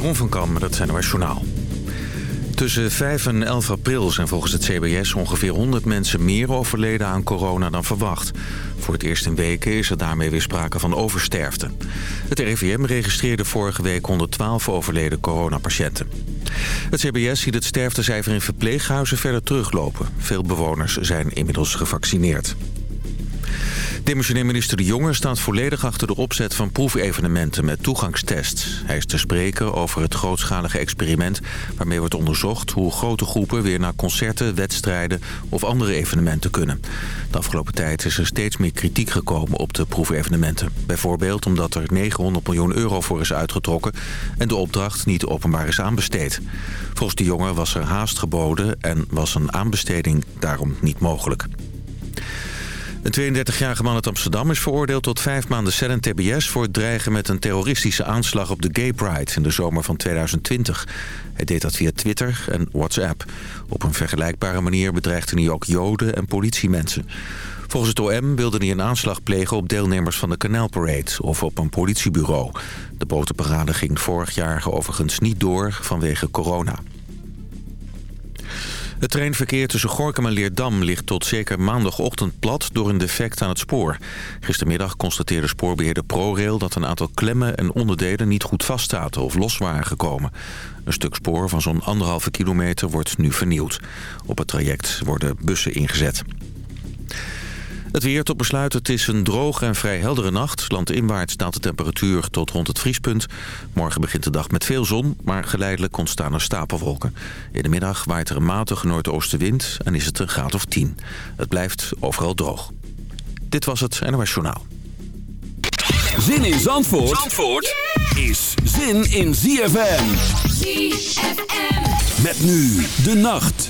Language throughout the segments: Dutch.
Jeroen van Kam, dat zijn Journaal. Tussen 5 en 11 april zijn volgens het CBS ongeveer 100 mensen meer overleden aan corona dan verwacht. Voor het eerst in weken is er daarmee weer sprake van oversterfte. Het RIVM registreerde vorige week 112 overleden coronapatiënten. Het CBS ziet het sterftecijfer in verpleeghuizen verder teruglopen. Veel bewoners zijn inmiddels gevaccineerd. Demissionair minister De Jonge staat volledig achter de opzet van proefevenementen met toegangstests. Hij is te spreken over het grootschalige experiment waarmee wordt onderzocht hoe grote groepen weer naar concerten, wedstrijden of andere evenementen kunnen. De afgelopen tijd is er steeds meer kritiek gekomen op de proefevenementen. Bijvoorbeeld omdat er 900 miljoen euro voor is uitgetrokken en de opdracht niet openbaar is aanbesteed. Volgens De Jonge was er haast geboden en was een aanbesteding daarom niet mogelijk. Een 32-jarige man uit Amsterdam is veroordeeld tot vijf maanden cel en tbs... voor het dreigen met een terroristische aanslag op de Gay Pride in de zomer van 2020. Hij deed dat via Twitter en WhatsApp. Op een vergelijkbare manier bedreigde hij ook joden en politiemensen. Volgens het OM wilde hij een aanslag plegen op deelnemers van de Canal Parade... of op een politiebureau. De botenparade ging vorig jaar overigens niet door vanwege corona. Het treinverkeer tussen Gorkum en Leerdam ligt tot zeker maandagochtend plat door een defect aan het spoor. Gistermiddag constateerde spoorbeheerder ProRail dat een aantal klemmen en onderdelen niet goed vastzaten of los waren gekomen. Een stuk spoor van zo'n anderhalve kilometer wordt nu vernieuwd. Op het traject worden bussen ingezet. Het weer tot besluit. Het is een droge en vrij heldere nacht. Landinwaarts daalt de temperatuur tot rond het vriespunt. Morgen begint de dag met veel zon, maar geleidelijk ontstaan er stapelwolken. In de middag waait er een matige noordoostenwind en is het een graad of 10. Het blijft overal droog. Dit was het NOS Journaal. Zin in Zandvoort, Zandvoort is zin in ZFM. ZFM. Met nu de nacht.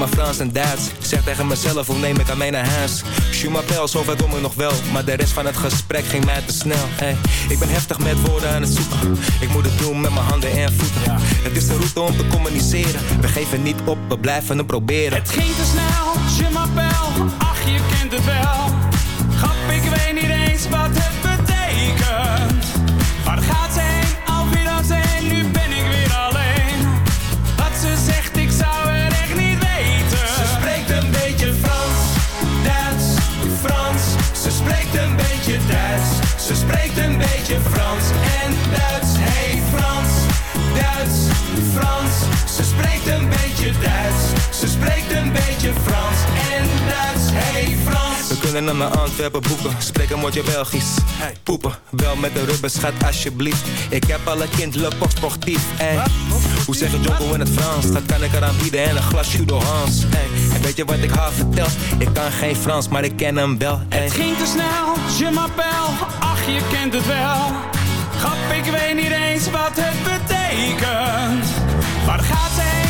Maar Frans en Duits. Zeg tegen mezelf, hoe neem ik aan mee naar huis? Je m'appelle, zover kom ik nog wel. Maar de rest van het gesprek ging mij te snel. Hey, ik ben heftig met woorden aan het zoeken. Ik moet het doen met mijn handen en voeten. Het is de route om te communiceren. We geven niet op, we blijven het proberen. Het ging te snel, je m'appelle, ach je kent het wel. Ze spreekt een beetje Frans en Duits. Hey Frans. We kunnen naar mijn Antwerpen boeken. Spreek een woordje Belgisch. Hey, poepen. Wel met de rubber, schat, alsjeblieft. Ik heb alle kind, le pop sportief. Hey. Hoe zeg je Jocko in het Frans? Dat kan ik eraan bieden en een glas Judo Hans. Hey. En weet je wat ik haar vertel? Ik kan geen Frans, maar ik ken hem wel. Hey. Het ging te snel, je m'appelle, ach je kent het wel. Grap, ik weet niet eens wat het betekent. Waar gaat ze heen,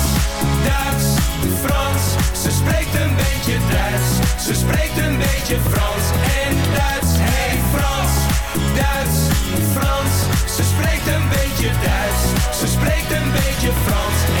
spreekt een beetje Frans en Duits. Hey Frans, Duits, Frans. Ze spreekt een beetje Duits. Ze spreekt een beetje Frans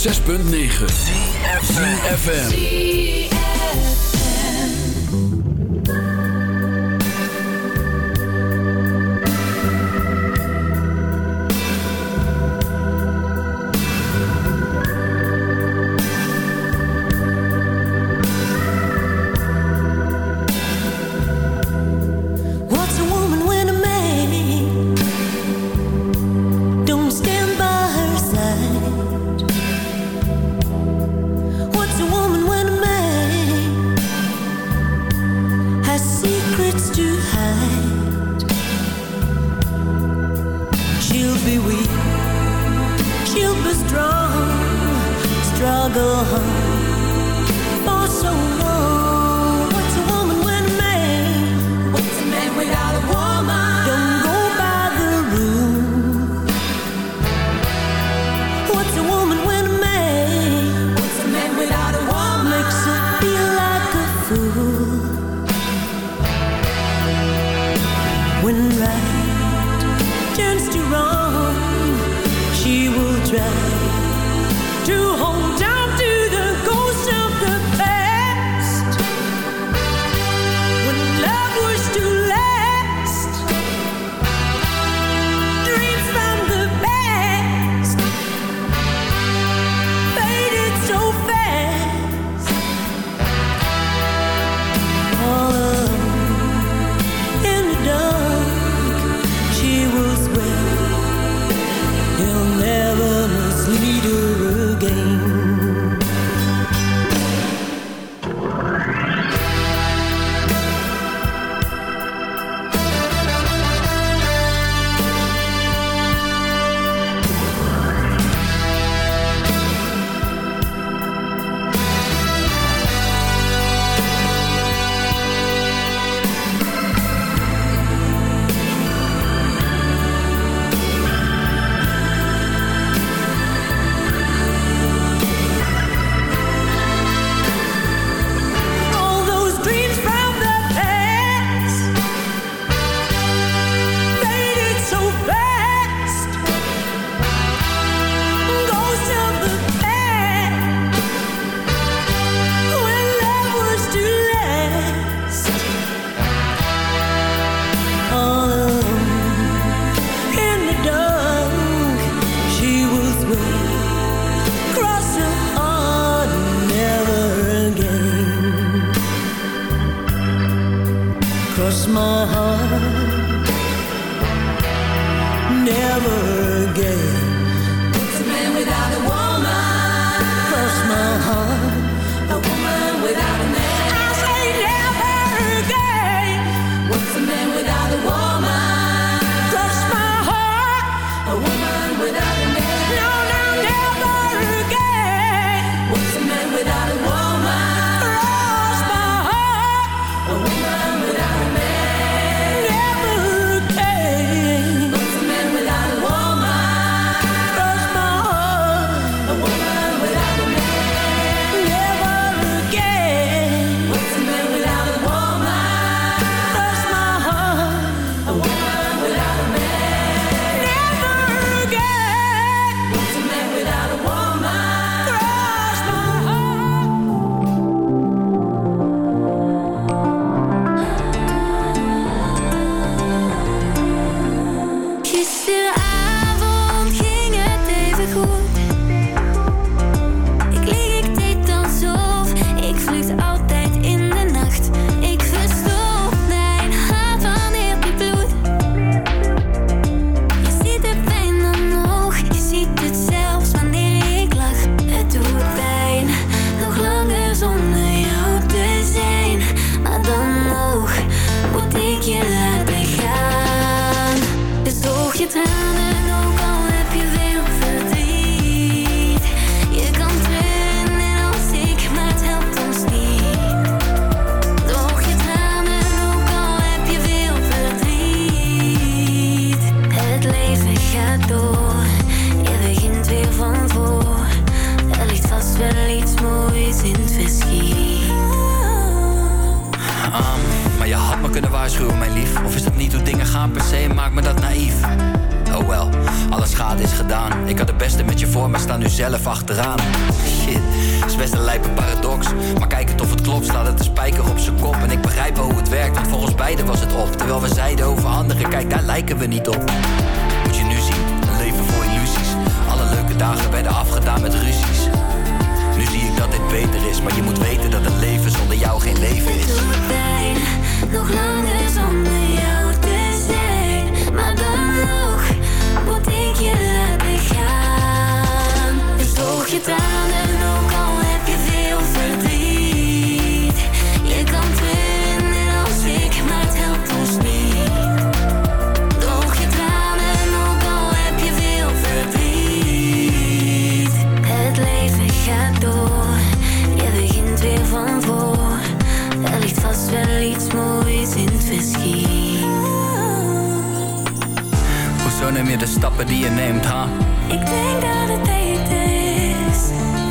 106.9 ZFM real is gedaan. Ik had het beste met je voor, maar sta nu zelf achteraan. Shit, is best een lijpe paradox. Maar kijk het of het klopt, staat het een spijker op zijn kop. En ik begrijp wel hoe het werkt, want voor ons beiden was het op. Terwijl we zeiden over anderen, kijk daar lijken we niet op. Moet je nu zien, een leven vol illusies. Alle leuke dagen werden afgedaan met ruzies. Nu zie ik dat dit beter is, maar je moet weten dat een leven zonder jou geen leven is. nog langer zonder jou te zijn. Maar je laten gaan. Droog je tranen, neem je de stappen die je neemt, ha? Ik denk dat het beter is.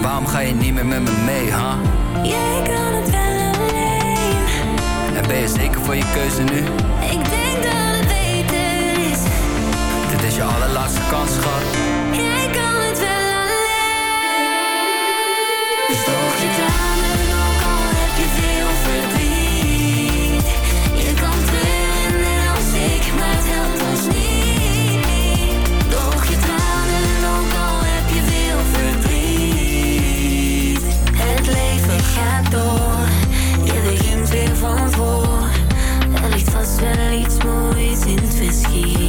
Waarom ga je niet meer met me mee, ha? Jij kan het wel alleen. En ben je zeker voor je keuze nu? Ik denk dat het beter is. Dit is je allerlaatste kans, schat. ze liet and ooit.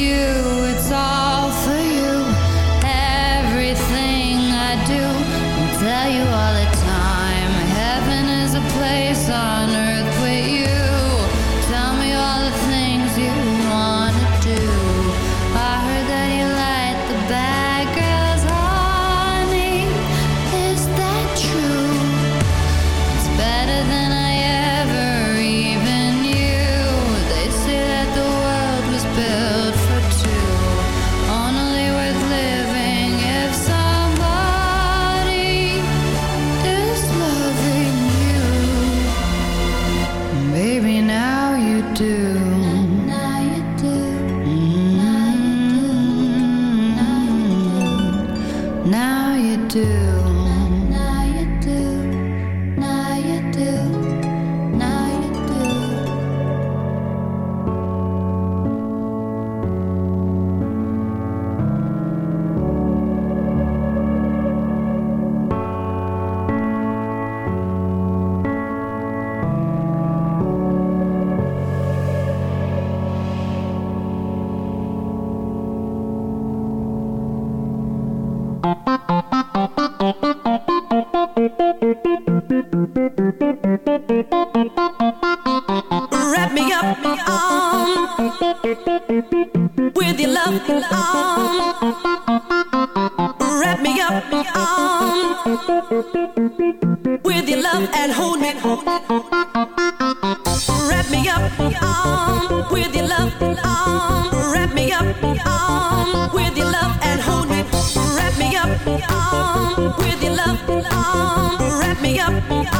you. with your love, on. Wrap me up.